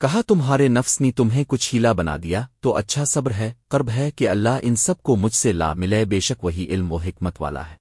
کہا تمہارے نفس نے تمہیں کچھ ہیلا بنا دیا، تو اچھا صبر ہے، قرب ہے کہ اللہ ان سب کو مجھ سے لا ملے، بے شک وہی علم و حکمت والا ہے۔